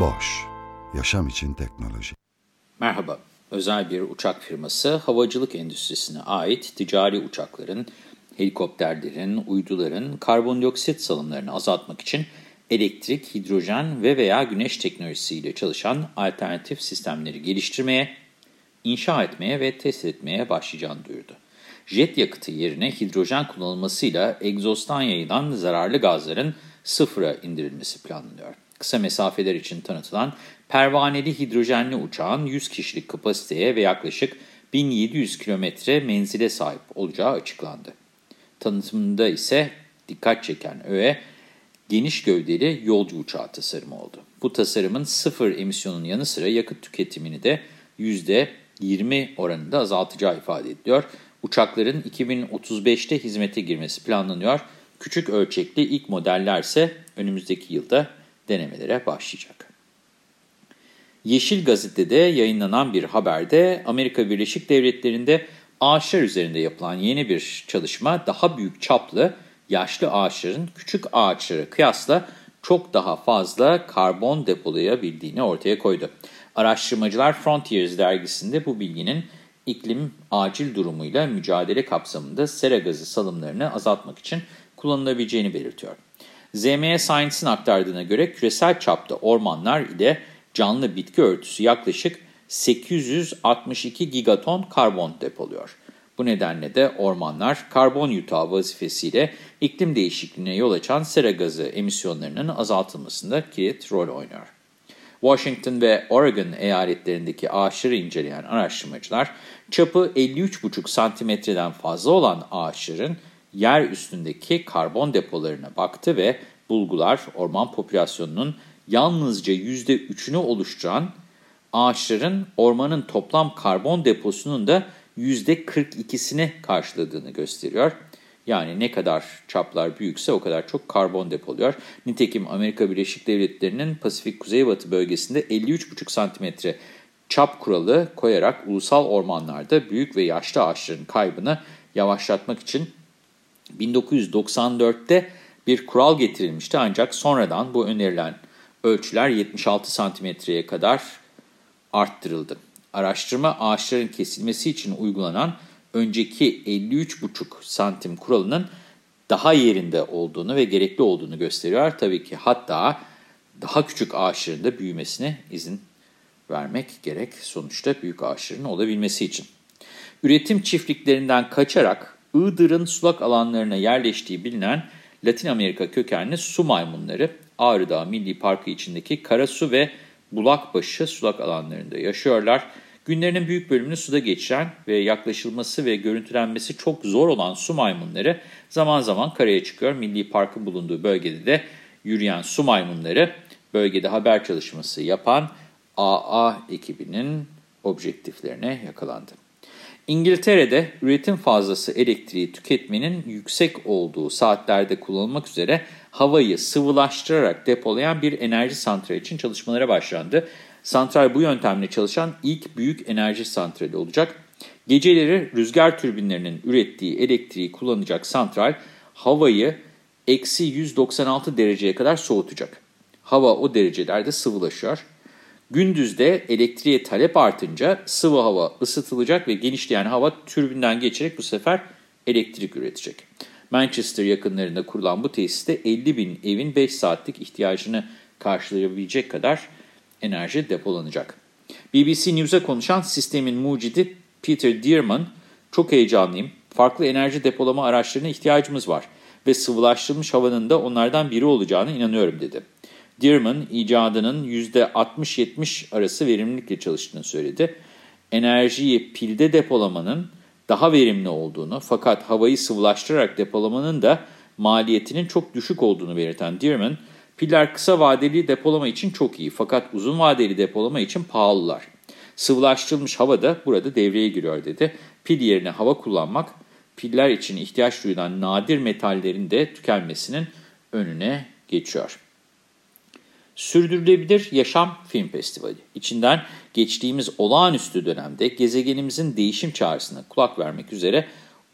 Boş, yaşam için teknoloji. Merhaba, özel bir uçak firması havacılık endüstrisine ait ticari uçakların, helikopterlerin, uyduların karbondioksit salımlarını azaltmak için elektrik, hidrojen ve veya güneş teknolojisiyle çalışan alternatif sistemleri geliştirmeye, inşa etmeye ve test etmeye başlayacağını duyurdu. Jet yakıtı yerine hidrojen kullanılmasıyla egzozdan yayılan zararlı gazların sıfıra indirilmesi planlanıyor. Kısa mesafeler için tanıtılan pervaneli hidrojenli uçağın 100 kişilik kapasiteye ve yaklaşık 1700 kilometre menzile sahip olacağı açıklandı. Tanıtımında ise dikkat çeken öğe, geniş gövdeli yolcu uçağı tasarımı oldu. Bu tasarımın sıfır emisyonun yanı sıra yakıt tüketimini de %20 oranında azaltacağı ifade ediliyor. Uçakların 2035'te hizmete girmesi planlanıyor. Küçük ölçekli ilk modeller ise önümüzdeki yılda denemelere başlayacak. Yeşil Gazete'de yayınlanan bir haberde Amerika Birleşik Devletleri'nde ağaçlar üzerinde yapılan yeni bir çalışma daha büyük çaplı yaşlı ağaçların küçük ağaçlara kıyasla çok daha fazla karbon depolayabildiğini ortaya koydu. Araştırmacılar Frontiers dergisinde bu bilginin iklim acil durumuyla mücadele kapsamında sera gazı salımlarını azaltmak için kullanılabileceğini belirtiyor. ZME Science'ın aktardığına göre küresel çapta ormanlar ile canlı bitki örtüsü yaklaşık 862 gigaton karbon depoluyor. Bu nedenle de ormanlar karbon yutağı vazifesiyle iklim değişikliğine yol açan sera gazı emisyonlarının azaltılmasında kilit rol oynuyor. Washington ve Oregon eyaletlerindeki ağaçları inceleyen araştırmacılar, çapı 53,5 santimetreden fazla olan ağaçların yer üstündeki karbon depolarına baktı ve bulgular orman popülasyonunun yalnızca %3'ünü oluşturan ağaçların ormanın toplam karbon deposunun da %42'sini karşıladığını gösteriyor. Yani ne kadar çaplar büyükse o kadar çok karbon depoluyor. Nitekim Amerika Birleşik Devletleri'nin Pasifik Kuzeybatı bölgesinde 53,5 santimetre çap kuralı koyarak ulusal ormanlarda büyük ve yaşlı ağaçların kaybını yavaşlatmak için 1994'te bir kural getirilmişti ancak sonradan bu önerilen ölçüler 76 santimetreye kadar arttırıldı. Araştırma ağaçların kesilmesi için uygulanan önceki 53,5 santim kuralının daha yerinde olduğunu ve gerekli olduğunu gösteriyor. Tabii ki hatta daha küçük ağaçların da büyümesine izin vermek gerek sonuçta büyük ağaçların olabilmesi için. Üretim çiftliklerinden kaçarak Iğdır'ın sulak alanlarına yerleştiği bilinen Latin Amerika kökenli su maymunları Ağrı Milli Parkı içindeki Karasu ve Bulakbaşı sulak alanlarında yaşıyorlar. Günlerinin büyük bölümünü suda geçiren ve yaklaşılması ve görüntülenmesi çok zor olan su maymunları zaman zaman karaya çıkıyor. Milli Park'ın bulunduğu bölgede de yürüyen su maymunları bölgede haber çalışması yapan AA ekibinin objektiflerine yakalandı. İngiltere'de üretim fazlası elektriği tüketmenin yüksek olduğu saatlerde kullanılmak üzere havayı sıvılaştırarak depolayan bir enerji santrali için çalışmalara başlandı. Santral bu yöntemle çalışan ilk büyük enerji santrali olacak. Geceleri rüzgar türbinlerinin ürettiği elektriği kullanacak santral havayı eksi 196 dereceye kadar soğutacak. Hava o derecelerde sıvılaşıyor. Gündüzde elektriğe talep artınca sıvı hava ısıtılacak ve genişleyen hava türbinden geçerek bu sefer elektrik üretecek. Manchester yakınlarında kurulan bu tesiste 50 bin evin 5 saatlik ihtiyacını karşılayabilecek kadar enerji depolanacak. BBC News'a konuşan sistemin mucidi Peter Dearman, çok heyecanlıyım, farklı enerji depolama araçlarına ihtiyacımız var ve sıvılaştırılmış havanın da onlardan biri olacağına inanıyorum dedi. Dearman, icadının %60-70 arası verimlilikle çalıştığını söyledi. Enerjiyi pilde depolamanın daha verimli olduğunu fakat havayı sıvılaştırarak depolamanın da maliyetinin çok düşük olduğunu belirten Dearman, piller kısa vadeli depolama için çok iyi fakat uzun vadeli depolama için pahalılar. Sıvılaştırılmış hava da burada devreye giriyor dedi. Pil yerine hava kullanmak, piller için ihtiyaç duyulan nadir metallerin de tükenmesinin önüne geçiyor. Sürdürülebilir Yaşam Film Festivali. İçinden geçtiğimiz olağanüstü dönemde gezegenimizin değişim çağrısına kulak vermek üzere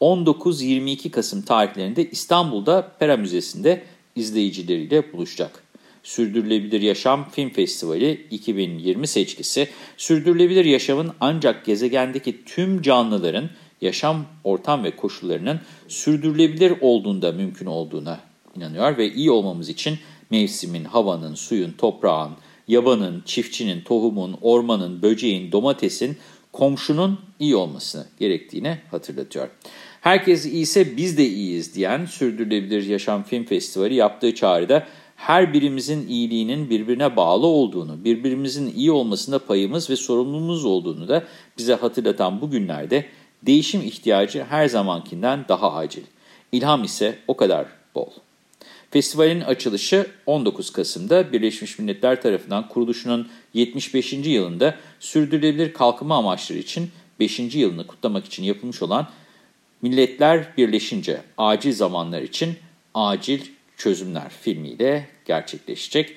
19-22 Kasım tarihlerinde İstanbul'da Pera Müzesi'nde izleyicileriyle buluşacak. Sürdürülebilir Yaşam Film Festivali 2020 seçkisi, sürdürülebilir yaşamın ancak gezegendeki tüm canlıların yaşam, ortam ve koşullarının sürdürülebilir olduğunda mümkün olduğuna inanıyor ve iyi olmamız için mevsimin, havanın, suyun, toprağın, yabanın, çiftçinin, tohumun, ormanın, böceğin, domatesin, komşunun iyi olması gerektiğini hatırlatıyor. Herkes iyiyse biz de iyiyiz diyen Sürdürülebilir Yaşam Film Festivali yaptığı çağrıda her birimizin iyiliğinin birbirine bağlı olduğunu, birbirimizin iyi olmasında payımız ve sorumluluğumuz olduğunu da bize hatırlatan bu günlerde değişim ihtiyacı her zamankinden daha acil. İlham ise o kadar bol. Festivalin açılışı 19 Kasım'da Birleşmiş Milletler tarafından kuruluşunun 75. yılında sürdürülebilir kalkınma amaçları için 5. yılını kutlamak için yapılmış olan Milletler Birleşince Acil Zamanlar için Acil Çözümler filmiyle gerçekleşecek.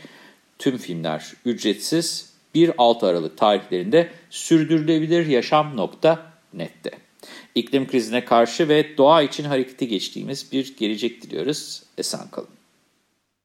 Tüm filmler ücretsiz 1-6 Aralık tarihlerinde sürdürülebiliryaşam.net'te. İklim krizine karşı ve doğa için harekete geçtiğimiz bir gelecek diliyoruz. Esen kalın.